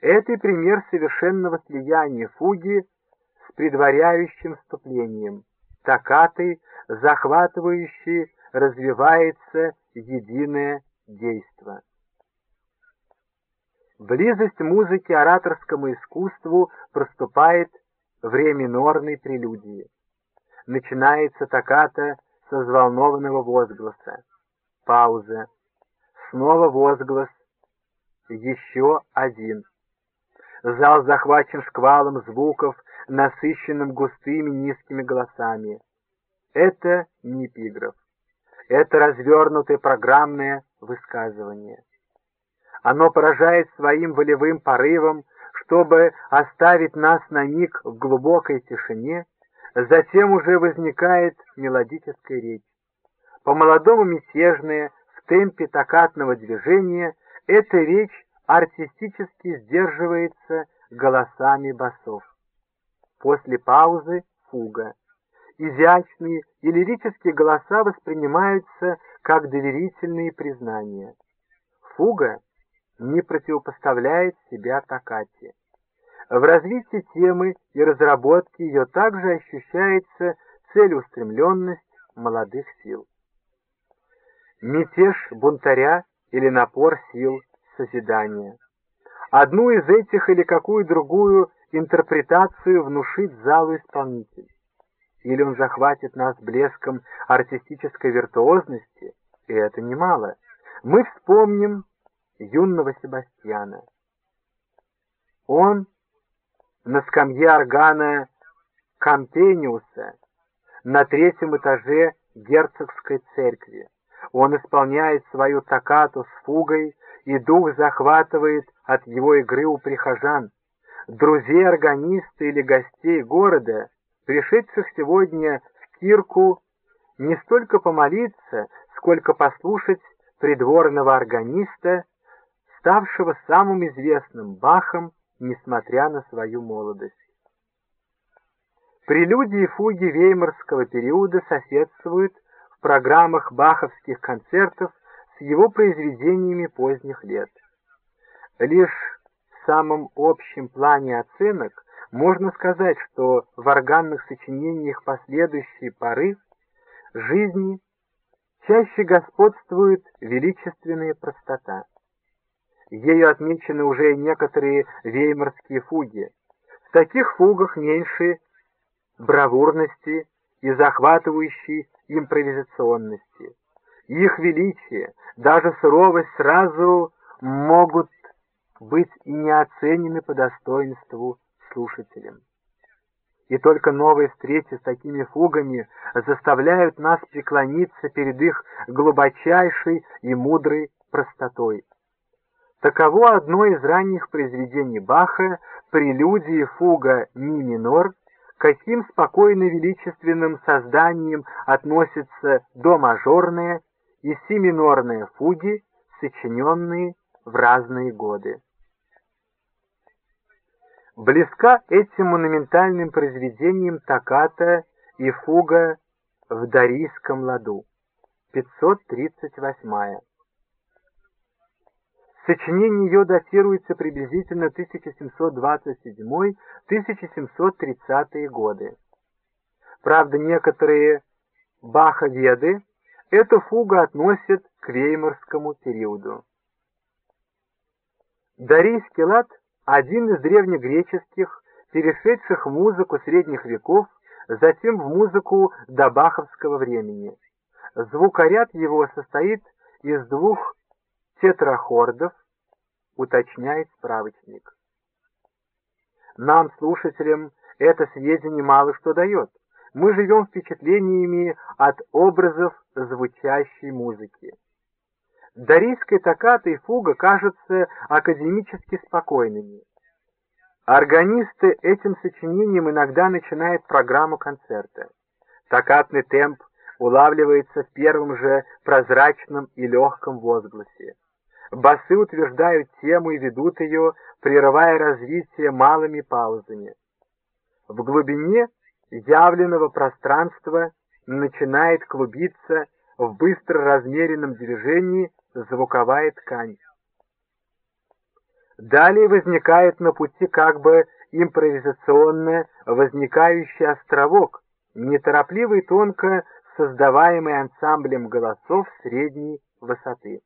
Это пример совершенного слияния фуги с предваряющим вступлением. Токкатой, захватывающей, развивается единое действо. Близость музыки ораторскому искусству проступает в реминорной прелюдии. Начинается токката со взволнованного возгласа. Пауза. Снова возглас. Еще один. Зал захвачен шквалом звуков, насыщенным густыми низкими голосами. Это не эпиграф. Это развернутое программное высказывание. Оно поражает своим волевым порывом, чтобы оставить нас на миг в глубокой тишине, затем уже возникает мелодическая речь. По-молодому мятежная, в темпе токатного движения, эта речь артистически сдерживается голосами басов. После паузы фуга. Изящные и лирические голоса воспринимаются как доверительные признания. Фуга не противопоставляет себя токкате. В развитии темы и разработке ее также ощущается целеустремленность молодых сил. Мятеж бунтаря или напор сил созидания. Одну из этих или какую другую интерпретацию внушит залу исполнитель. Или он захватит нас блеском артистической виртуозности, и это немало. Мы вспомним юного Себастьяна. Он на скамье органа Кампениуса на третьем этаже герцогской церкви. Он исполняет свою токкату с фугой, и дух захватывает от его игры у прихожан. Друзей органиста или гостей города, пришедших сегодня в Кирку, не столько помолиться, сколько послушать придворного органиста, ставшего самым известным Бахом, несмотря на свою молодость. Прелюдии и фуги веймарского периода соседствуют в программах баховских концертов с его произведениями поздних лет. Лишь в самом общем плане оценок можно сказать, что в органных сочинениях последующей поры жизни чаще господствует величественная простота. Ею отмечены уже некоторые веймарские фуги. В таких фугах меньше бравурности и захватывающей импровизационности. Их величие, даже суровость сразу могут быть и не оценены по достоинству слушателям. И только новые встречи с такими фугами заставляют нас преклониться перед их глубочайшей и мудрой простотой. Таково одно из ранних произведений Баха «Прелюдии фуга ми минор», каким спокойно величественным созданием относятся до мажорные и си минорные фуги, сочиненные в разные годы. Близка этим монументальным произведениям токката и фуга в Дарийском ладу, 538 -я. Сочинение ее датируется приблизительно 1727-1730 годы. Правда, некоторые баховеды эту фугу относят к веймарскому периоду. Дарийский лад – один из древнегреческих, перешедших в музыку средних веков, затем в музыку до баховского времени. Звукоряд его состоит из двух тетрахордов, уточняет справочник. Нам, слушателям, это сведение мало что дает. Мы живем впечатлениями от образов звучащей музыки. Дарийская токката и фуга кажутся академически спокойными. Органисты этим сочинением иногда начинают программу концерта. Токкатный темп улавливается в первом же прозрачном и легком возгласе. Басы утверждают тему и ведут ее, прерывая развитие малыми паузами. В глубине явленного пространства начинает клубиться в быстро размеренном движении звуковая ткань. Далее возникает на пути как бы импровизационно возникающий островок, неторопливый тонко создаваемый ансамблем голосов средней высоты.